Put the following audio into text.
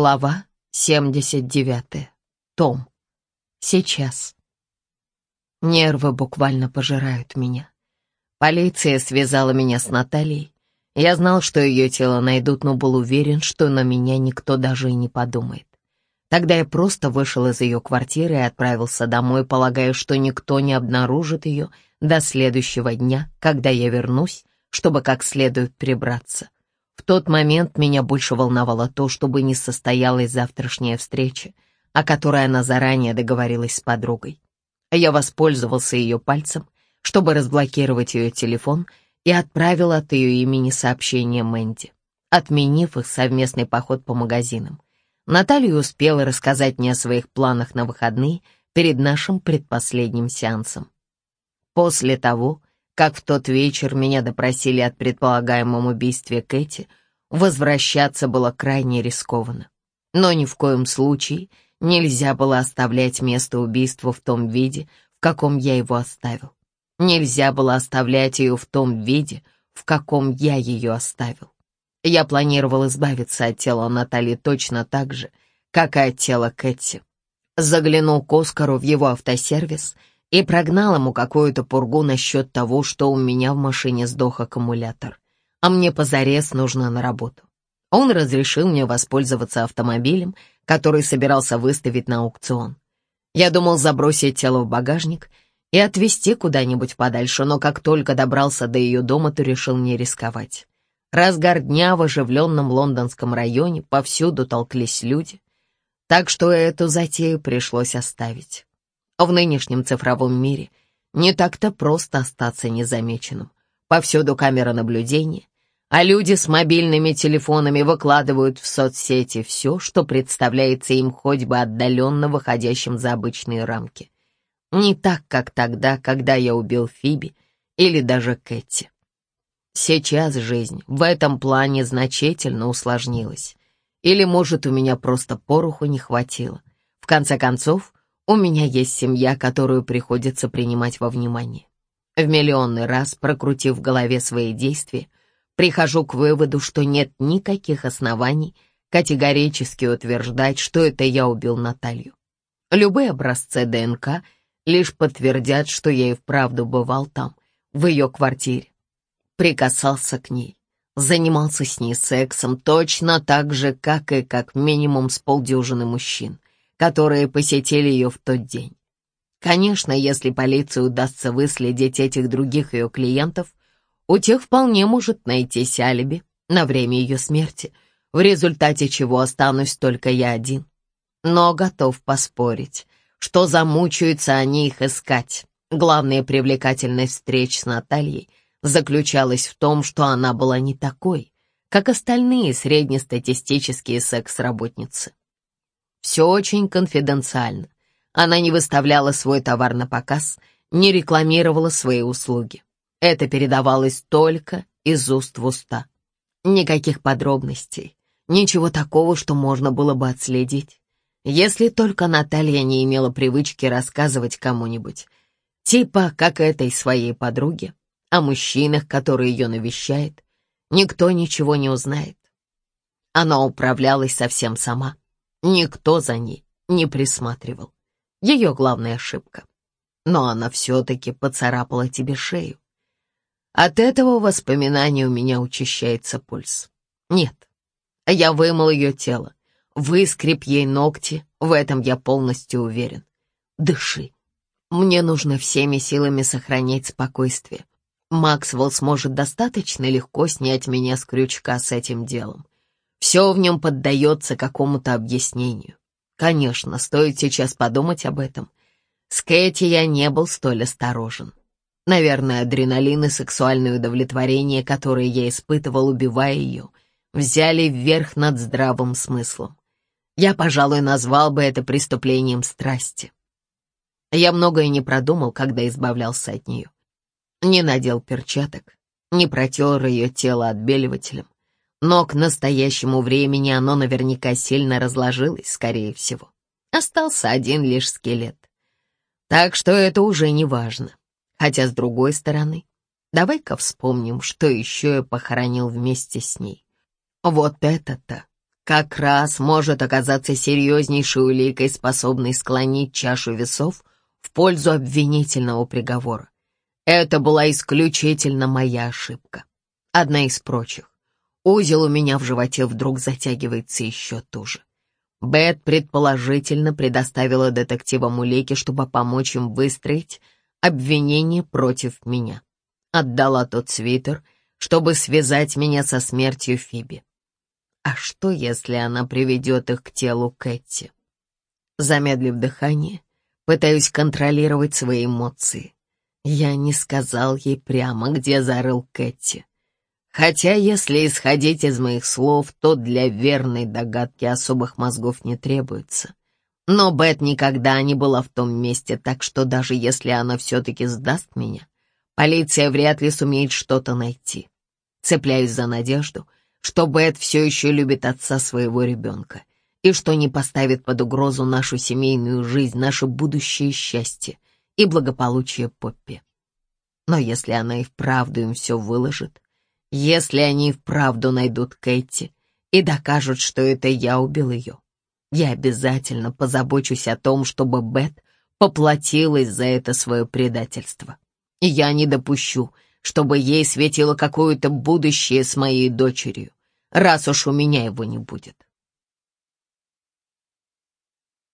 Глава 79. Том. Сейчас. Нервы буквально пожирают меня. Полиция связала меня с Натальей. Я знал, что ее тело найдут, но был уверен, что на меня никто даже и не подумает. Тогда я просто вышел из ее квартиры и отправился домой, полагая, что никто не обнаружит ее до следующего дня, когда я вернусь, чтобы как следует прибраться. В тот момент меня больше волновало то, чтобы не состоялась завтрашняя встреча, о которой она заранее договорилась с подругой. Я воспользовался ее пальцем, чтобы разблокировать ее телефон и отправил от ее имени сообщение Мэнди, отменив их совместный поход по магазинам. Наталья успела рассказать мне о своих планах на выходные перед нашим предпоследним сеансом. После того, как в тот вечер меня допросили от предполагаемом убийстве Кэти, возвращаться было крайне рискованно. Но ни в коем случае нельзя было оставлять место убийства в том виде, в каком я его оставил. Нельзя было оставлять ее в том виде, в каком я ее оставил. Я планировал избавиться от тела Натальи точно так же, как и от тела Кэти. Заглянул к Оскару в его автосервис — и прогнал ему какую-то пургу насчет того, что у меня в машине сдох аккумулятор, а мне позарез нужно на работу. Он разрешил мне воспользоваться автомобилем, который собирался выставить на аукцион. Я думал забросить тело в багажник и отвезти куда-нибудь подальше, но как только добрался до ее дома, то решил не рисковать. Разгар дня в оживленном лондонском районе, повсюду толклись люди, так что эту затею пришлось оставить. В нынешнем цифровом мире не так-то просто остаться незамеченным. Повсюду камера наблюдения, а люди с мобильными телефонами выкладывают в соцсети все, что представляется им хоть бы отдаленно выходящим за обычные рамки. Не так, как тогда, когда я убил Фиби или даже Кэти. Сейчас жизнь в этом плане значительно усложнилась. Или, может, у меня просто пороху не хватило. В конце концов, у меня есть семья, которую приходится принимать во внимание. В миллионный раз, прокрутив в голове свои действия, прихожу к выводу, что нет никаких оснований категорически утверждать, что это я убил Наталью. Любые образцы ДНК лишь подтвердят, что я и вправду бывал там, в ее квартире. Прикасался к ней, занимался с ней сексом точно так же, как и как минимум с полдюжины мужчин которые посетили ее в тот день. Конечно, если полиции удастся выследить этих других ее клиентов, у тех вполне может найтись алиби на время ее смерти, в результате чего останусь только я один. Но готов поспорить, что замучаются они их искать. Главная привлекательность встреч с Натальей заключалась в том, что она была не такой, как остальные среднестатистические секс-работницы. Все очень конфиденциально. Она не выставляла свой товар на показ, не рекламировала свои услуги. Это передавалось только из уст в уста. Никаких подробностей, ничего такого, что можно было бы отследить. Если только Наталья не имела привычки рассказывать кому-нибудь, типа как этой своей подруге, о мужчинах, которые ее навещают, никто ничего не узнает. Она управлялась совсем сама. Никто за ней не присматривал. Ее главная ошибка. Но она все-таки поцарапала тебе шею. От этого воспоминания у меня учащается пульс. Нет, я вымыл ее тело, выскреб ей ногти, в этом я полностью уверен. Дыши. Мне нужно всеми силами сохранять спокойствие. Максвелл сможет достаточно легко снять меня с крючка с этим делом. Все в нем поддается какому-то объяснению. Конечно, стоит сейчас подумать об этом. С Кэти я не был столь осторожен. Наверное, адреналин и сексуальное удовлетворение, которые я испытывал, убивая ее, взяли вверх над здравым смыслом. Я, пожалуй, назвал бы это преступлением страсти. Я многое не продумал, когда избавлялся от нее. Не надел перчаток, не протер ее тело отбеливателем, но к настоящему времени оно наверняка сильно разложилось, скорее всего. Остался один лишь скелет. Так что это уже не важно. Хотя, с другой стороны, давай-ка вспомним, что еще я похоронил вместе с ней. Вот это-то как раз может оказаться серьезнейшей уликой, способной склонить чашу весов в пользу обвинительного приговора. Это была исключительно моя ошибка. Одна из прочих. Узел у меня в животе вдруг затягивается еще туже. Бет предположительно предоставила детективам улики, чтобы помочь им выстроить обвинение против меня. Отдала тот свитер, чтобы связать меня со смертью Фиби. А что, если она приведет их к телу Кэти? Замедлив дыхание, пытаюсь контролировать свои эмоции. Я не сказал ей прямо, где зарыл Кэти. Хотя, если исходить из моих слов, то для верной догадки особых мозгов не требуется. Но Бет никогда не была в том месте, так что даже если она все-таки сдаст меня, полиция вряд ли сумеет что-то найти. Цепляюсь за надежду, что Бет все еще любит отца своего ребенка и что не поставит под угрозу нашу семейную жизнь, наше будущее счастье и благополучие Поппи. Но если она и вправду им все выложит, если они вправду найдут Кэти и докажут, что это я убил ее, я обязательно позабочусь о том, чтобы Бет поплатилась за это свое предательство. И я не допущу, чтобы ей светило какое-то будущее с моей дочерью, раз уж у меня его не будет.